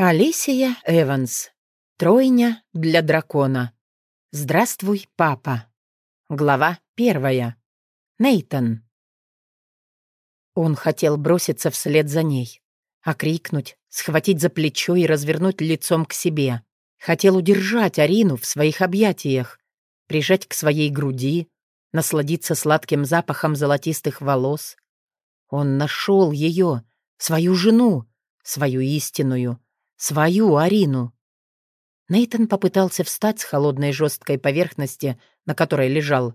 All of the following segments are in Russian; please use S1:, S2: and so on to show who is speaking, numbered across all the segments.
S1: Алисия Эванс. Тройня для дракона. Здравствуй, папа. Глава первая. Нейтон. Он хотел броситься вслед за ней, окрикнуть, схватить за плечо и развернуть лицом к себе. Хотел удержать Арину в своих объятиях, прижать к своей груди, насладиться сладким запахом золотистых волос. Он нашел ее, свою жену, свою истинную, Свою Арину. Нейтон попытался встать с холодной жесткой поверхности, на которой лежал,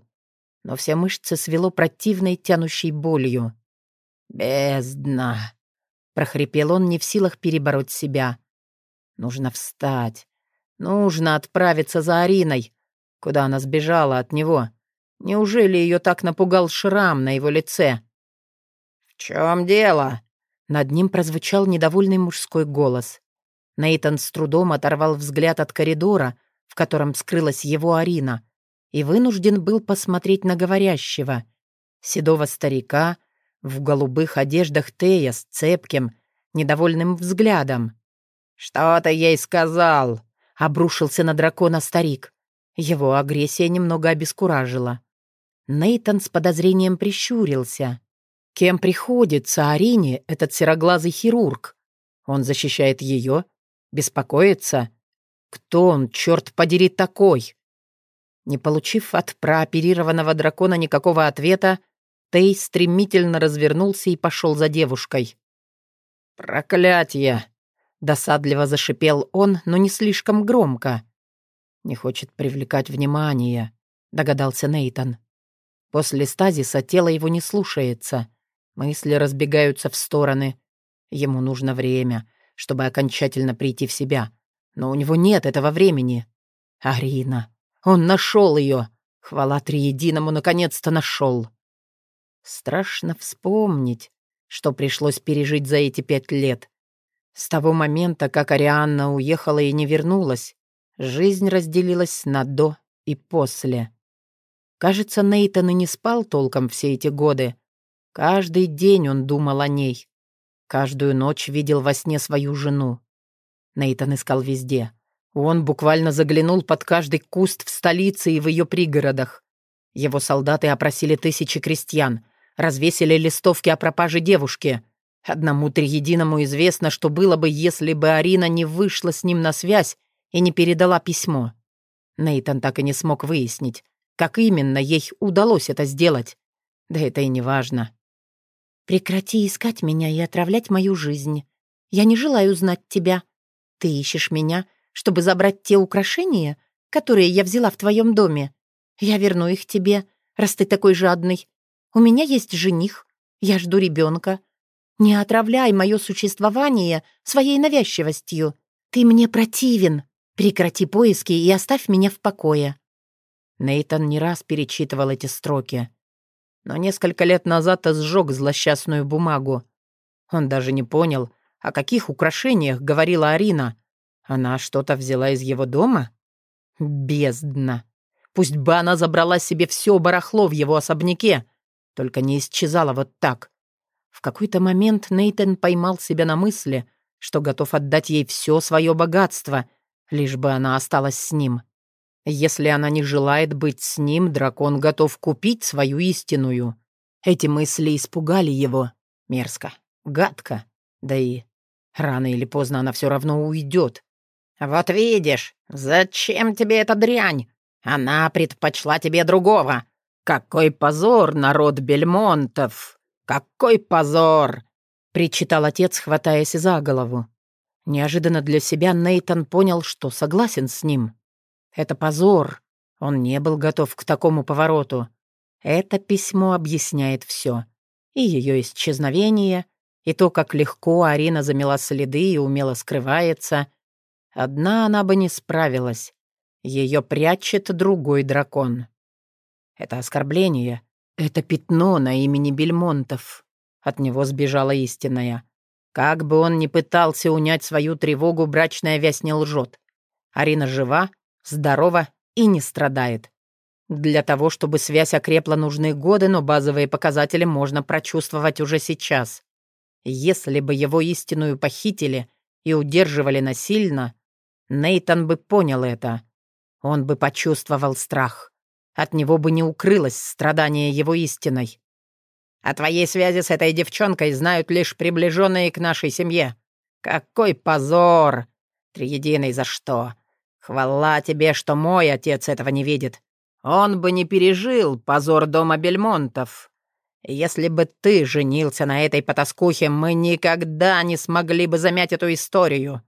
S1: но все мышцы свело противной тянущей болью. «Бездна!» — прохрипел он, не в силах перебороть себя. «Нужно встать. Нужно отправиться за Ариной. Куда она сбежала от него? Неужели ее так напугал шрам на его лице?» «В чем дело?» Над ним прозвучал недовольный мужской голос. Нейтан с трудом оторвал взгляд от коридора, в котором скрылась его Арина, и вынужден был посмотреть на говорящего. Седого старика в голубых одеждах Тея с цепким, недовольным взглядом. «Что ты ей сказал?» — обрушился на дракона старик. Его агрессия немного обескуражила. Нейтан с подозрением прищурился. Кем приходится Арине этот сероглазый хирург? Он защищает ее Беспокоится? Кто он, черт подери, такой? Не получив от прооперированного дракона никакого ответа, Тей стремительно развернулся и пошел за девушкой. «Проклятье!» — досадливо зашипел он, но не слишком громко. «Не хочет привлекать внимание», — догадался Нейтон. После стазиса тело его не слушается. Мысли разбегаются в стороны. Ему нужно время, чтобы окончательно прийти в себя. Но у него нет этого времени. Арина. Он нашел ее. Хвала Триединому, наконец-то нашел. Страшно вспомнить, что пришлось пережить за эти пять лет. С того момента, как Арианна уехала и не вернулась, жизнь разделилась на «до» и «после». Кажется, Нейтан и не спал толком все эти годы. Каждый день он думал о ней. Каждую ночь видел во сне свою жену. Нейтан искал везде. Он буквально заглянул под каждый куст в столице и в ее пригородах. Его солдаты опросили тысячи крестьян, развесили листовки о пропаже девушки. Одному триединому известно, что было бы, если бы Арина не вышла с ним на связь и не передала письмо. Нейтан так и не смог выяснить, как именно ей удалось это сделать. Да это и не важно. Прекрати искать меня и отравлять мою жизнь. Я не желаю знать тебя. Ты ищешь меня, чтобы забрать те украшения, которые я взяла в твоем доме. Я верну их тебе, раз ты такой жадный. У меня есть жених, я жду ребенка. Не отравляй мое существование своей навязчивостью. Ты мне противен. Прекрати поиски и оставь меня в покое». Нейтан не раз перечитывал эти строки но несколько лет назад сжег злосчастную бумагу. Он даже не понял, о каких украшениях говорила Арина. Она что-то взяла из его дома? Бездна. Пусть бы она забрала себе все барахло в его особняке, только не исчезала вот так. В какой-то момент Нейтан поймал себя на мысли, что готов отдать ей все свое богатство, лишь бы она осталась с ним. Если она не желает быть с ним, дракон готов купить свою истинную. Эти мысли испугали его. Мерзко, гадко. Да и рано или поздно она все равно уйдет. «Вот видишь, зачем тебе эта дрянь? Она предпочла тебе другого. Какой позор, народ Бельмонтов! Какой позор!» — причитал отец, хватаясь за голову. Неожиданно для себя Нейтан понял, что согласен с ним. Это позор. Он не был готов к такому повороту. Это письмо объясняет все. И ее исчезновение, и то, как легко Арина замела следы и умело скрывается. Одна она бы не справилась. Ее прячет другой дракон. Это оскорбление. Это пятно на имени Бельмонтов. От него сбежала истинная. Как бы он ни пытался унять свою тревогу, брачная вязь не лжет. Арина жива, здорова и не страдает. Для того, чтобы связь окрепла, нужны годы, но базовые показатели можно прочувствовать уже сейчас. Если бы его истинную похитили и удерживали насильно, Нейтан бы понял это. Он бы почувствовал страх. От него бы не укрылось страдание его истиной. О твоей связи с этой девчонкой знают лишь приближенные к нашей семье. Какой позор! Триединый за что? Хвала тебе, что мой отец этого не видит. Он бы не пережил позор дома Бельмонтов. Если бы ты женился на этой потаскухе, мы никогда не смогли бы замять эту историю».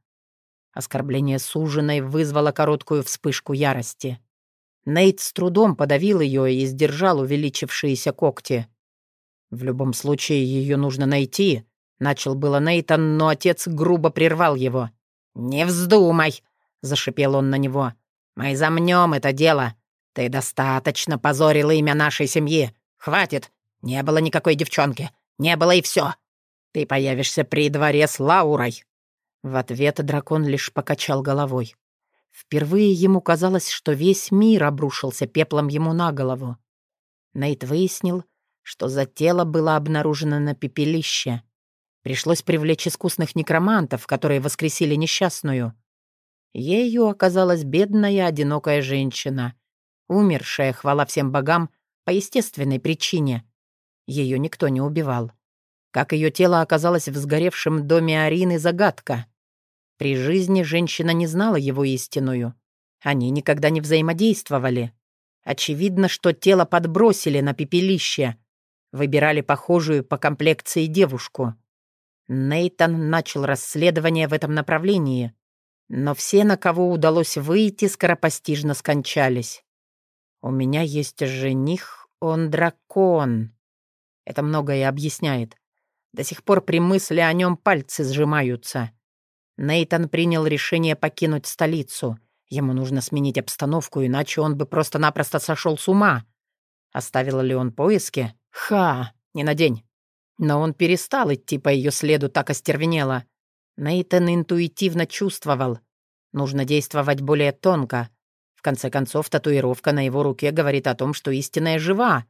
S1: Оскорбление суженой вызвало короткую вспышку ярости. Нейт с трудом подавил ее и сдержал увеличившиеся когти. «В любом случае, ее нужно найти», — начал было Нейтан, но отец грубо прервал его. «Не вздумай!» — зашипел он на него. «Мы замнем это дело. Ты достаточно позорил имя нашей семьи. Хватит. Не было никакой девчонки. Не было и все. Ты появишься при дворе с Лаурой». В ответ дракон лишь покачал головой. Впервые ему казалось, что весь мир обрушился пеплом ему на голову. Нейт выяснил, что за тело было обнаружено на пепелище. Пришлось привлечь искусных некромантов, которые воскресили несчастную. Ею оказалась бедная, одинокая женщина, умершая, хвала всем богам, по естественной причине. Ее никто не убивал. Как ее тело оказалось в сгоревшем доме Арины — загадка. При жизни женщина не знала его истинную. Они никогда не взаимодействовали. Очевидно, что тело подбросили на пепелище. Выбирали похожую по комплекции девушку. Нейтан начал расследование в этом направлении. Но все, на кого удалось выйти, скоропостижно скончались. «У меня есть жених, он дракон». Это многое объясняет. До сих пор при мысли о нем пальцы сжимаются. Нейтан принял решение покинуть столицу. Ему нужно сменить обстановку, иначе он бы просто-напросто сошел с ума. Оставил ли он поиски? Ха, не на день. Но он перестал идти по ее следу так остервенело. Нейтан интуитивно чувствовал. Нужно действовать более тонко. В конце концов, татуировка на его руке говорит о том, что истинная жива.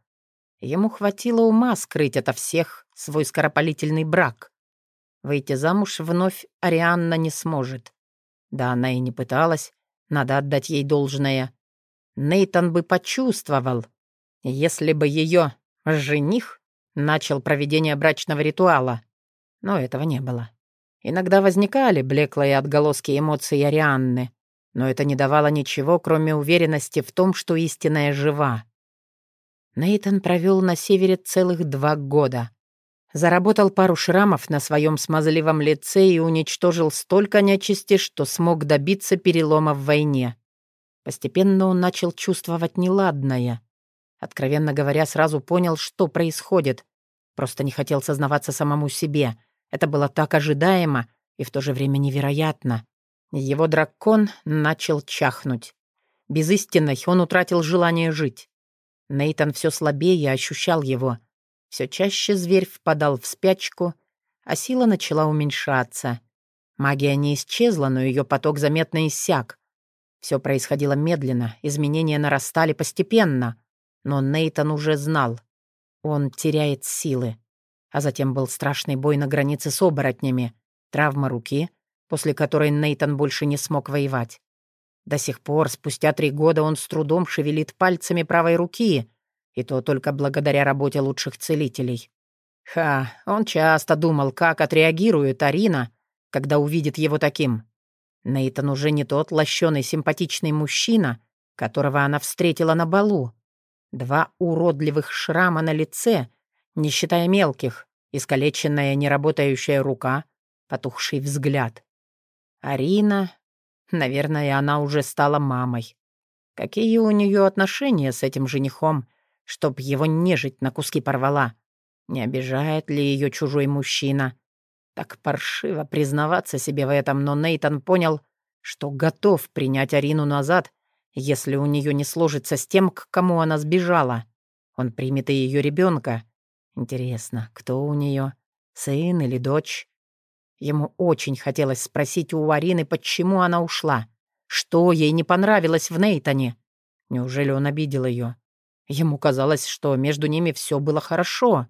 S1: Ему хватило ума скрыть ото всех свой скоропалительный брак. Выйти замуж вновь Арианна не сможет. Да она и не пыталась, надо отдать ей должное. Нейтан бы почувствовал, если бы ее жених начал проведение брачного ритуала. Но этого не было. Иногда возникали блеклые отголоски эмоций Арианны, но это не давало ничего, кроме уверенности в том, что истинная жива. Нейтан провел на севере целых два года. Заработал пару шрамов на своем смазливом лице и уничтожил столько нечисти, что смог добиться перелома в войне. Постепенно он начал чувствовать неладное. Откровенно говоря, сразу понял, что происходит. Просто не хотел сознаваться самому себе. Это было так ожидаемо и в то же время невероятно. Его дракон начал чахнуть. Без истинной он утратил желание жить. Нейтан все слабее ощущал его — все чаще зверь впадал в спячку, а сила начала уменьшаться. Магия не исчезла, но ее поток заметно иссяк. Все происходило медленно, изменения нарастали постепенно. Но Нейтан уже знал. Он теряет силы. А затем был страшный бой на границе с оборотнями, травма руки, после которой Нейтан больше не смог воевать. До сих пор, спустя три года, он с трудом шевелит пальцами правой руки, и то только благодаря работе лучших целителей. Ха, он часто думал, как отреагирует Арина, когда увидит его таким. Нейтан уже не тот лощеный симпатичный мужчина, которого она встретила на балу. Два уродливых шрама на лице, не считая мелких, искалеченная неработающая рука, потухший взгляд. Арина... Наверное, она уже стала мамой. Какие у нее отношения с этим женихом, чтоб его нежить на куски порвала. Не обижает ли ее чужой мужчина? Так паршиво признаваться себе в этом, но Нейтан понял, что готов принять Арину назад, если у нее не сложится с тем, к кому она сбежала. Он примет и ее ребенка. Интересно, кто у нее? Сын или дочь? Ему очень хотелось спросить у Арины, почему она ушла. Что ей не понравилось в Нейтане? Неужели он обидел ее? Ему казалось, что между ними все было хорошо.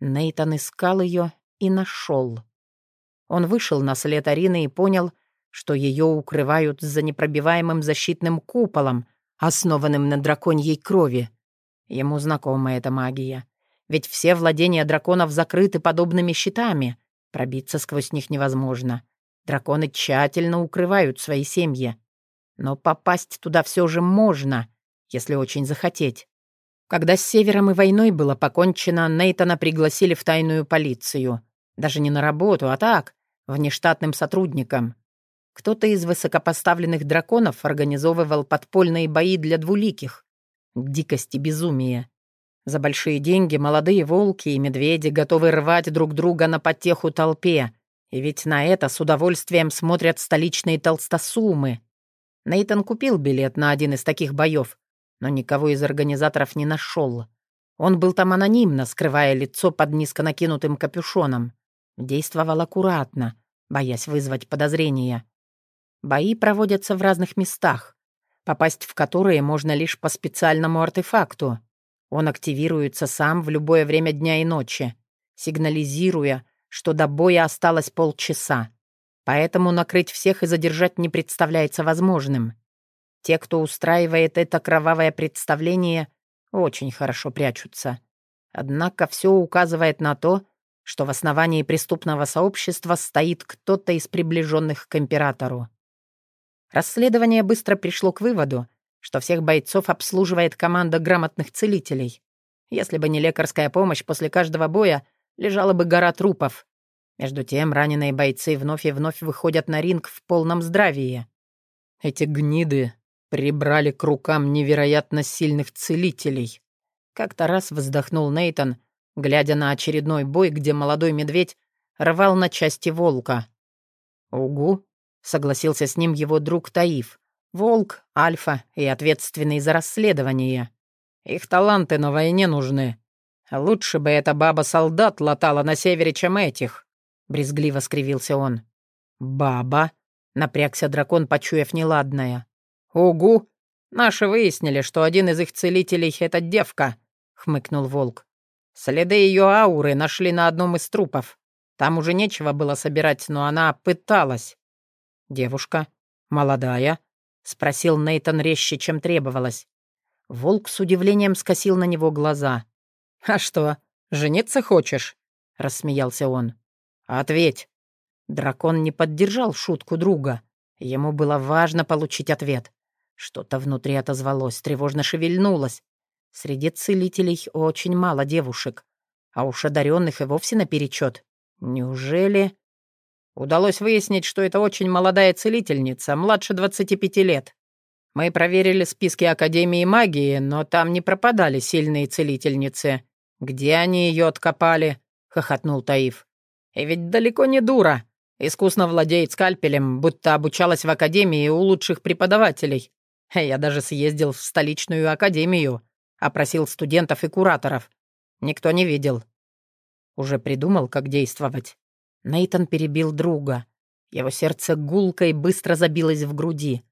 S1: Нейтан искал ее и нашел. Он вышел на след Арины и понял, что ее укрывают за непробиваемым защитным куполом, основанным на драконьей крови. Ему знакома эта магия. Ведь все владения драконов закрыты подобными щитами. Пробиться сквозь них невозможно. Драконы тщательно укрывают свои семьи. Но попасть туда все же можно, если очень захотеть. Когда с Севером и войной было покончено, Нейтана пригласили в тайную полицию. Даже не на работу, а так, внештатным сотрудником. Кто-то из высокопоставленных драконов организовывал подпольные бои для двуликих. Дикость и безумие. За большие деньги молодые волки и медведи готовы рвать друг друга на потеху толпе. И ведь на это с удовольствием смотрят столичные толстосумы. Нейтан купил билет на один из таких боев, но никого из организаторов не нашел. Он был там анонимно, скрывая лицо под низко накинутым капюшоном. Действовал аккуратно, боясь вызвать подозрения. Бои проводятся в разных местах, попасть в которые можно лишь по специальному артефакту. Он активируется сам в любое время дня и ночи, сигнализируя, что до боя осталось полчаса. Поэтому накрыть всех и задержать не представляется возможным. Те, кто устраивает это кровавое представление, очень хорошо прячутся. Однако все указывает на то, что в основании преступного сообщества стоит кто-то из приближенных к императору. Расследование быстро пришло к выводу, что всех бойцов обслуживает команда грамотных целителей. Если бы не лекарская помощь, после каждого боя лежала бы гора трупов. Между тем раненые бойцы вновь и вновь выходят на ринг в полном здравии. Эти гниды прибрали к рукам невероятно сильных целителей. Как-то раз вздохнул Нейтон, глядя на очередной бой, где молодой медведь рвал на части волка. «Угу», — согласился с ним его друг Таиф. «Волк, Альфа и ответственный за расследование. Их таланты на войне нужны. Лучше бы эта баба-солдат латала на севере, чем этих», — брезгливо скривился он. «Баба?» — напрягся дракон, почуяв неладное. «Угу! Наши выяснили, что один из их целителей — это девка», — хмыкнул волк. «Следы ее ауры нашли на одном из трупов. Там уже нечего было собирать, но она пыталась». «Девушка? Молодая?» — спросил Нейтон резче, чем требовалось. Волк с удивлением скосил на него глаза. «А что, жениться хочешь?» — рассмеялся он. «Ответь». Дракон не поддержал шутку друга. Ему было важно получить ответ. Что-то внутри отозвалось, тревожно шевельнулось. Среди целителей очень мало девушек, а уж одаренных и вовсе наперечет. Неужели... Удалось выяснить, что это очень молодая целительница, младше 25 лет. Мы проверили списки Академии магии, но там не пропадали сильные целительницы. Где они ее откопали? — хохотнул Таиф. И ведь далеко не дура. Искусно владеет скальпелем, будто обучалась в Академии у лучших преподавателей. Я даже съездил в столичную академию, опросил студентов и кураторов. Никто не видел. Уже придумал, как действовать. Нейтон перебил друга. Его сердце гулко и быстро забилось в груди.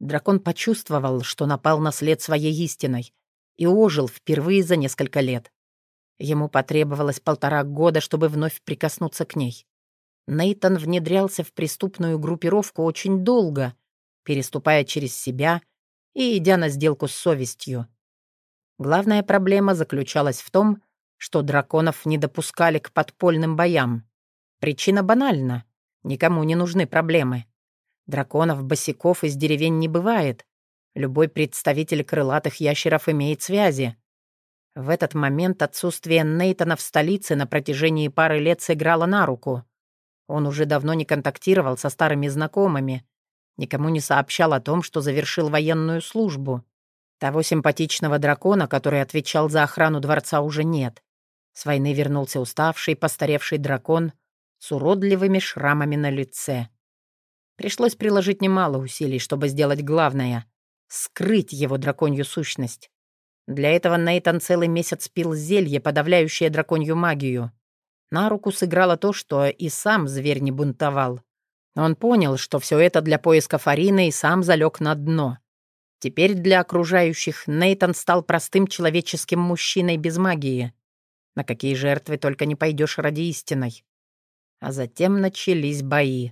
S1: Дракон почувствовал, что напал на след своей истиной и ожил впервые за несколько лет. Ему потребовалось полтора года, чтобы вновь прикоснуться к ней. Нейтон внедрялся в преступную группировку очень долго, переступая через себя и идя на сделку с совестью. Главная проблема заключалась в том, что драконов не допускали к подпольным боям. Причина банальна. Никому не нужны проблемы. Драконов-босиков из деревень не бывает. Любой представитель крылатых ящеров имеет связи. В этот момент отсутствие Нейтана в столице на протяжении пары лет сыграло на руку. Он уже давно не контактировал со старыми знакомыми, Никому не сообщал о том, что завершил военную службу. Того симпатичного дракона, который отвечал за охрану дворца, уже нет. С войны вернулся уставший, постаревший дракон с уродливыми шрамами на лице. Пришлось приложить немало усилий, чтобы сделать главное — скрыть его драконью сущность. Для этого Нейтан целый месяц пил зелье, подавляющее драконью магию. На руку сыграло то, что и сам зверь не бунтовал. Он понял, что все это для поиска Фарины и сам залег на дно. Теперь для окружающих Нейтан стал простым человеческим мужчиной без магии. На какие жертвы только не пойдешь ради истиной. А затем начались бои.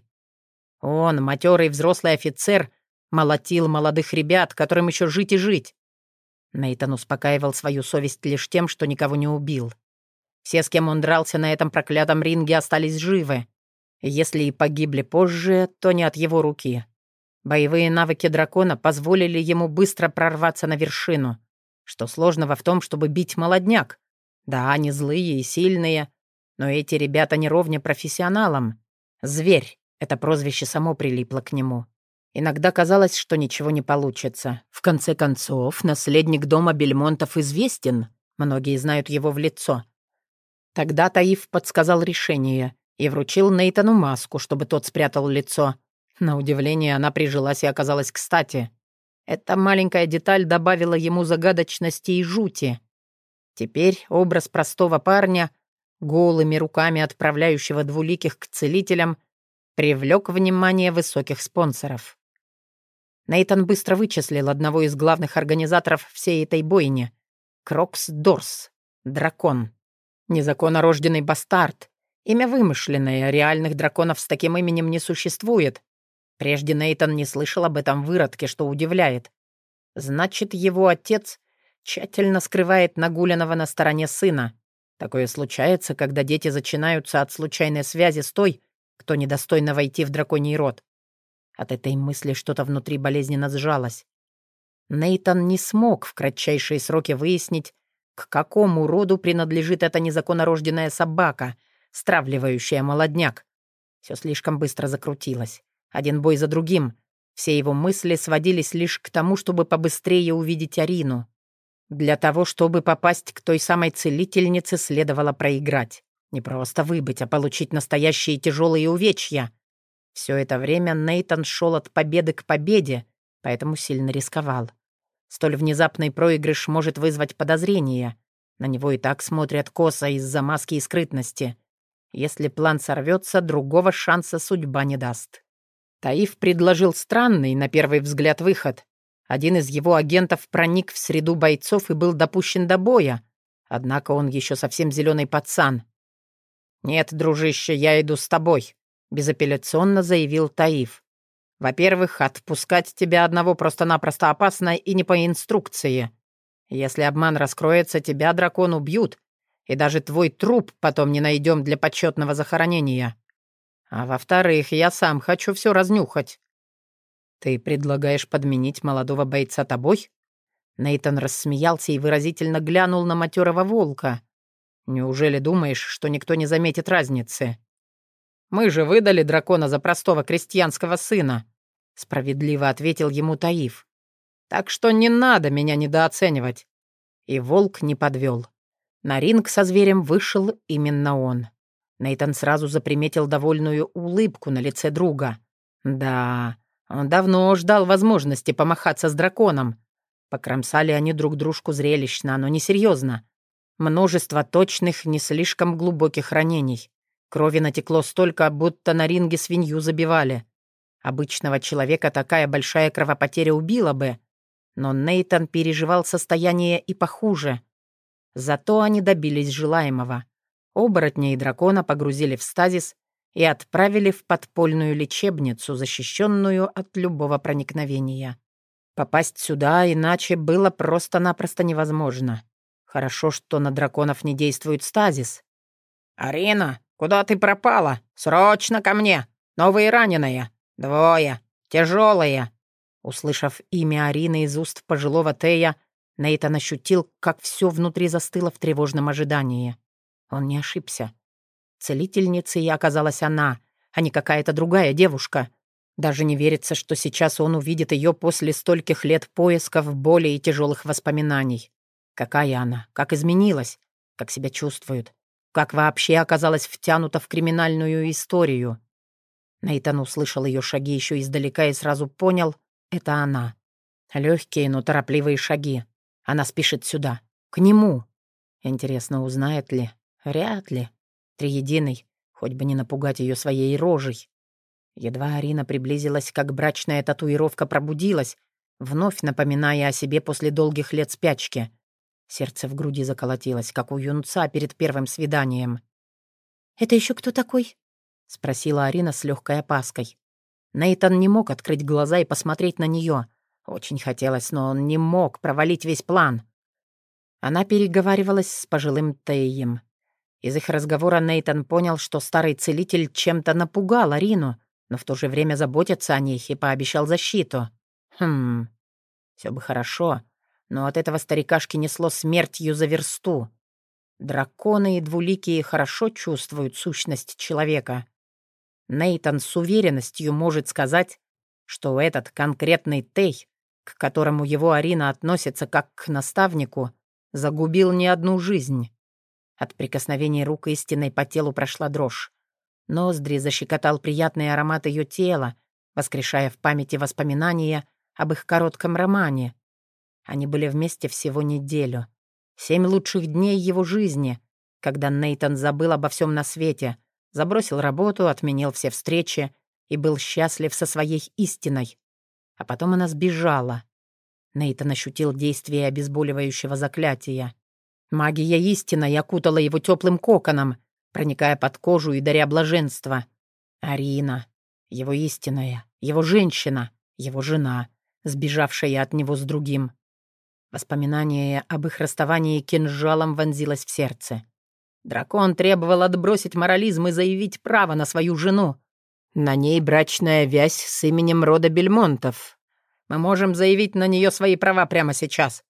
S1: Он, матерый взрослый офицер, молотил молодых ребят, которым еще жить и жить. Нейтан успокаивал свою совесть лишь тем, что никого не убил. Все, с кем он дрался на этом проклятом ринге, остались живы. Если и погибли позже, то не от его руки. Боевые навыки дракона позволили ему быстро прорваться на вершину. Что сложного в том, чтобы бить молодняк? Да, они злые и сильные, но эти ребята не ровня профессионалам. «Зверь» — это прозвище само прилипло к нему. Иногда казалось, что ничего не получится. В конце концов, наследник дома Бельмонтов известен. Многие знают его в лицо. Тогда Таиф подсказал решение и вручил Нейтану маску, чтобы тот спрятал лицо. На удивление, она прижилась и оказалась кстати. Эта маленькая деталь добавила ему загадочности и жути. Теперь образ простого парня, голыми руками отправляющего двуликих к целителям, привлек внимание высоких спонсоров. Нейтан быстро вычислил одного из главных организаторов всей этой бойни — Крокс Дорс, дракон. Незаконнорожденный бастард. Имя вымышленное, реальных драконов с таким именем не существует. Прежде Нейтан не слышал об этом выродке, что удивляет. Значит, его отец тщательно скрывает нагуленного на стороне сына. Такое случается, когда дети зачинаются от случайной связи с той, кто недостойно войти в драконий род. От этой мысли что-то внутри болезненно сжалось. Нейтан не смог в кратчайшие сроки выяснить, к какому роду принадлежит эта незаконнорожденная собака, стравливающая молодняк? Все слишком быстро закрутилось. Один бой за другим. Все его мысли сводились лишь к тому, чтобы побыстрее увидеть Арину. Для того, чтобы попасть к той самой целительнице, следовало проиграть. Не просто выбыть, а получить настоящие тяжелые увечья. Все это время Нейтан шел от победы к победе, поэтому сильно рисковал. Столь внезапный проигрыш может вызвать подозрения. На него и так смотрят косо из-за маски и скрытности. Если план сорвется, другого шанса судьба не даст. Таиф предложил странный, на первый взгляд, выход. Один из его агентов проник в среду бойцов и был допущен до боя. Однако он еще совсем зеленый пацан. «Нет, дружище, я иду с тобой», — безапелляционно заявил Таиф. Во-первых, отпускать тебя одного просто-напросто опасно и не по инструкции. Если обман раскроется, тебя дракон убьют, и даже твой труп потом не найдем для почетного захоронения. А во-вторых, я сам хочу все разнюхать. Ты предлагаешь подменить молодого бойца тобой? Нейтон рассмеялся и выразительно глянул на матерого волка. Неужели думаешь, что никто не заметит разницы? Мы же выдали дракона за простого крестьянского сына. — справедливо ответил ему Таиф. «Так что не надо меня недооценивать». И волк не подвел. На ринг со зверем вышел именно он. Нейтан сразу заприметил довольную улыбку на лице друга. Да, он давно ждал возможности помахаться с драконом. Покромсали они друг дружку зрелищно, но несерьезно. Множество точных, не слишком глубоких ранений. Крови натекло столько, будто на ринге свинью забивали. Обычного человека такая большая кровопотеря убила бы, но Нейтан переживал состояние и похуже. Зато они добились желаемого. Оборотня и дракона погрузили в стазис и отправили в подпольную лечебницу, защищенную от любого проникновения. Попасть сюда иначе было просто-напросто невозможно. Хорошо, что на драконов не действует стазис. «Арина, куда ты пропала? Срочно ко мне! Новые раненые!» «Двое! Тяжелые!» Услышав имя Арины из уст пожилого Тея, Нейтан ощутил, как все внутри застыло в тревожном ожидании. Он не ошибся. Целительницей оказалась она, а не какая-то другая девушка. Даже не верится, что сейчас он увидит ее после стольких лет поисков, боли и тяжелых воспоминаний. Какая она? Как изменилась? Как себя чувствует? Как вообще оказалась втянута в криминальную историю? Нейтан услышал ее шаги еще издалека и сразу понял — это она. Легкие, но торопливые шаги. Она спешит сюда, к нему. Интересно, узнает ли? Вряд ли. Триединый, хоть бы не напугать ее своей рожей. Едва Арина приблизилась, как брачная татуировка пробудилась, вновь напоминая о себе после долгих лет спячки. Сердце в груди заколотилось, как у юнца перед первым свиданием.
S2: «Это еще кто такой?»
S1: спросила Арина с легкой опаской. Нейтан не мог открыть глаза и посмотреть на нее. Очень хотелось, но он не мог провалить весь план. Она переговаривалась с пожилым Теем. Из их разговора Нейтан понял, что старый целитель чем-то напугал Арину, но в то же время заботится о ней и пообещал защиту. Хм, все бы хорошо, но от этого старикашки несло смертью за версту. Драконы и двуликие хорошо чувствуют сущность человека. Нейтан с уверенностью может сказать, что этот конкретный Тей, к которому его Арина относится как к наставнику, загубил не одну жизнь. От прикосновения рук истинной по телу прошла дрожь. Ноздри защекотал приятный аромат ее тела, воскрешая в памяти воспоминания об их коротком романе. Они были вместе всего неделю. Семь лучших дней его жизни, когда Нейтон забыл обо всем на свете, забросил работу, отменил все встречи и был счастлив со своей истиной. А потом она сбежала. Нейтон ощутил действие обезболивающего заклятия. Магия истины окутала его теплым коконом, проникая под кожу и даря блаженство. Арина, его истинная, его женщина, его жена, сбежавшая от него с другим. Воспоминание об их расставании кинжалом вонзилось в сердце. Дракон требовал отбросить морализм и заявить право на свою жену. На ней брачная вязь с именем рода Бельмонтов. Мы можем заявить на нее свои права прямо сейчас.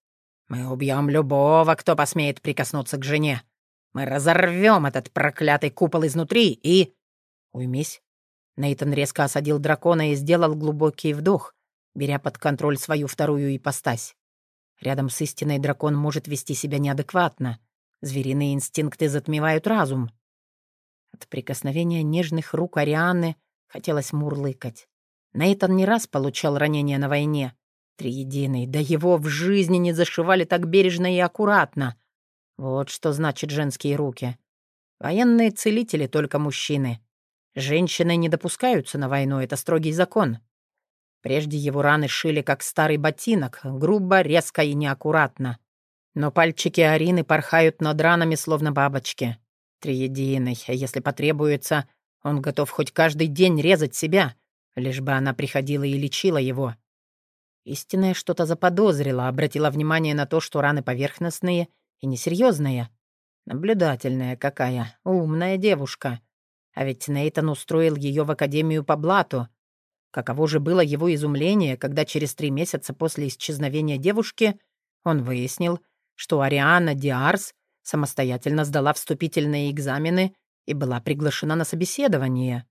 S1: Мы убьем любого, кто посмеет прикоснуться к жене. Мы разорвем этот проклятый купол изнутри и... Уймись. Нейтон резко осадил дракона и сделал глубокий вдох, беря под контроль свою вторую ипостась. Рядом с истиной дракон может вести себя неадекватно. Звериные инстинкты затмевают разум. От прикосновения нежных рук Арианы хотелось мурлыкать. Нейтан не раз получал ранения на войне. Триединый, да его в жизни не зашивали так бережно и аккуратно. Вот что значит женские руки. Военные целители только мужчины. Женщины не допускаются на войну, это строгий закон. Прежде его раны шили, как старый ботинок, грубо, резко и неаккуратно. Но пальчики Арины порхают над ранами, словно бабочки. Триединый, если потребуется, он готов хоть каждый день резать себя, лишь бы она приходила и лечила его. Истинная что-то заподозрила, обратила внимание на то, что раны поверхностные и несерьезные. Наблюдательная какая, умная девушка. А ведь Нейтан устроил ее в Академию по блату — Каково же было его изумление, когда через три месяца после исчезновения девушки он выяснил, что Ариана Диарс самостоятельно сдала вступительные экзамены и была приглашена на собеседование.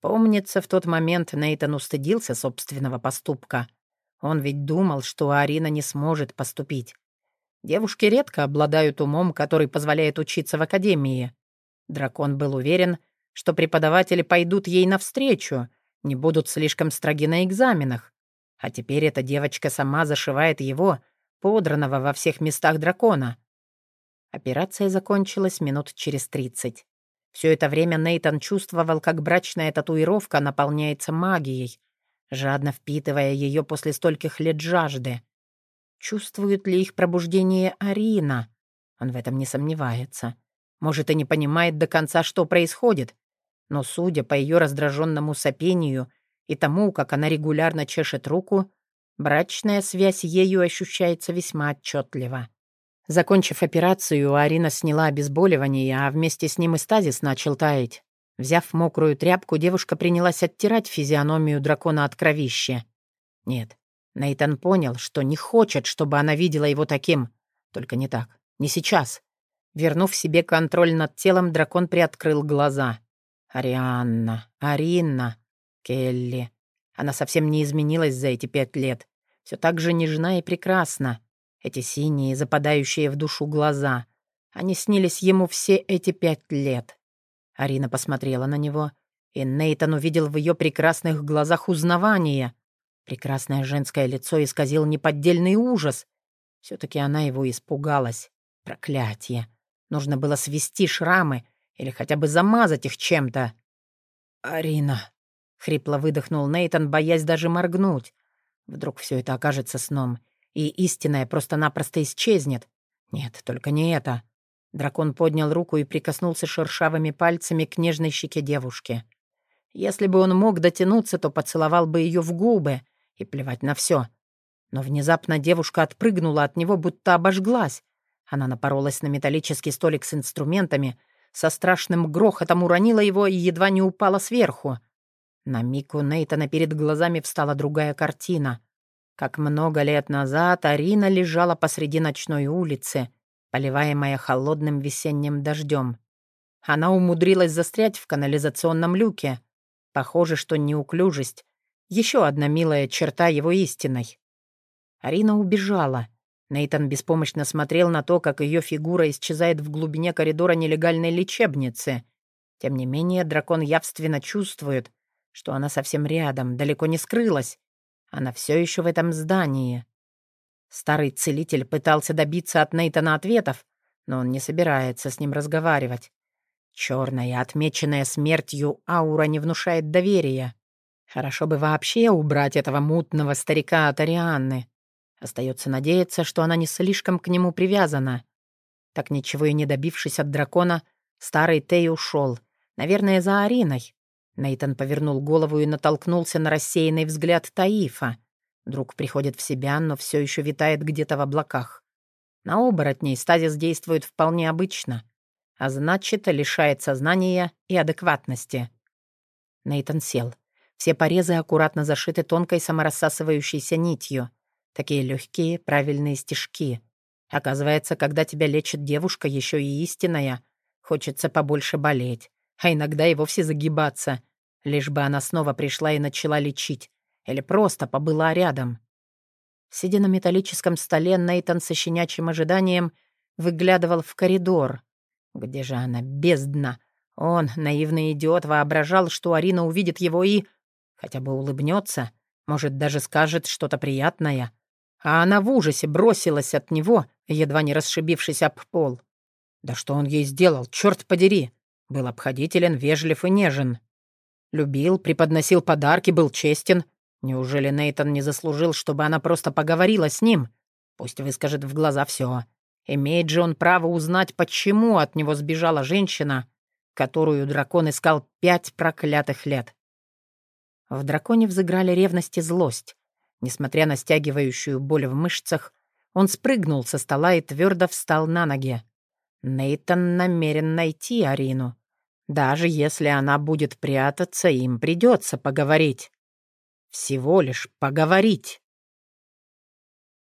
S1: Помнится, в тот момент Нейтан устыдился собственного поступка. Он ведь думал, что Арина не сможет поступить. Девушки редко обладают умом, который позволяет учиться в академии. Дракон был уверен, что преподаватели пойдут ей навстречу — не будут слишком строги на экзаменах. А теперь эта девочка сама зашивает его, подранного во всех местах дракона. Операция закончилась минут через тридцать. Все это время Нейтан чувствовал, как брачная татуировка наполняется магией, жадно впитывая ее после стольких лет жажды. Чувствует ли их пробуждение Арина? Он в этом не сомневается. Может, и не понимает до конца, что происходит, но, судя по ее раздраженному сопению и тому, как она регулярно чешет руку, брачная связь ею ощущается весьма отчетливо. Закончив операцию, Арина сняла обезболивание, а вместе с ним и стазис начал таять. Взяв мокрую тряпку, девушка принялась оттирать физиономию дракона от кровища. Нет, Нейтан понял, что не хочет, чтобы она видела его таким. Только не так, не сейчас. Вернув себе контроль над телом, дракон приоткрыл глаза. Арианна, Аринна, Келли. Она совсем не изменилась за эти пять лет. Все так же нежна и прекрасна. Эти синие, западающие в душу глаза. Они снились ему все эти пять лет. Арина посмотрела на него, и Нейтан увидел в ее прекрасных глазах узнавание. Прекрасное женское лицо исказил неподдельный ужас. Все-таки она его испугалась. Проклятие. Нужно было свести шрамы или хотя бы замазать их чем-то. «Арина», — хрипло выдохнул Нейтон, боясь даже моргнуть. Вдруг все это окажется сном, и истинное просто-напросто исчезнет. Нет, только не это. Дракон поднял руку и прикоснулся шершавыми пальцами к нежной щеке девушки. Если бы он мог дотянуться, то поцеловал бы ее в губы и плевать на все. Но внезапно девушка отпрыгнула от него, будто обожглась. Она напоролась на металлический столик с инструментами, со страшным грохотом уронила его и едва не упала сверху. На миг у Нейтана перед глазами встала другая картина. Как много лет назад Арина лежала посреди ночной улицы, поливаемая холодным весенним дождем. Она умудрилась застрять в канализационном люке. Похоже, что неуклюжесть — еще одна милая черта его истиной. Арина убежала. Нейтан беспомощно смотрел на то, как ее фигура исчезает в глубине коридора нелегальной лечебницы. Тем не менее, дракон явственно чувствует, что она совсем рядом, далеко не скрылась. Она все еще в этом здании. Старый целитель пытался добиться от Нейтана ответов, но он не собирается с ним разговаривать. Черная, отмеченная смертью аура не внушает доверия. Хорошо бы вообще убрать этого мутного старика от Арианны. Остается надеяться, что она не слишком к нему привязана. Так ничего и не добившись от дракона, старый Тей ушел. Наверное, за Ариной. Нейтан повернул голову и натолкнулся на рассеянный взгляд Таифа. Друг приходит в себя, но все еще витает где-то в облаках. На оборотней стазис действует вполне обычно, а значит, лишает сознания и адекватности. Нейтан сел. Все порезы аккуратно зашиты тонкой саморассасывающейся нитью. Такие легкие, правильные стежки. Оказывается, когда тебя лечит девушка, еще и истинная, хочется побольше болеть, а иногда и вовсе загибаться, лишь бы она снова пришла и начала лечить, или просто побыла рядом. Сидя на металлическом столе, Нейтан со щенячьим ожиданием выглядывал в коридор. Где же она, бездна? Он, наивный идиот, воображал, что Арина увидит его и... Хотя бы улыбнется, может, даже скажет что-то приятное а она в ужасе бросилась от него, едва не расшибившись об пол. Да что он ей сделал, черт подери! Был обходителен, вежлив и нежен. Любил, преподносил подарки, был честен. Неужели Нейтон не заслужил, чтобы она просто поговорила с ним? Пусть выскажет в глаза все. Имеет же он право узнать, почему от него сбежала женщина, которую дракон искал пять проклятых лет. В драконе взыграли ревность и злость. Несмотря на стягивающую боль в мышцах, он спрыгнул со стола и твердо встал на ноги. Нейтан намерен найти Арину. Даже если она будет прятаться, им придется поговорить. Всего лишь поговорить.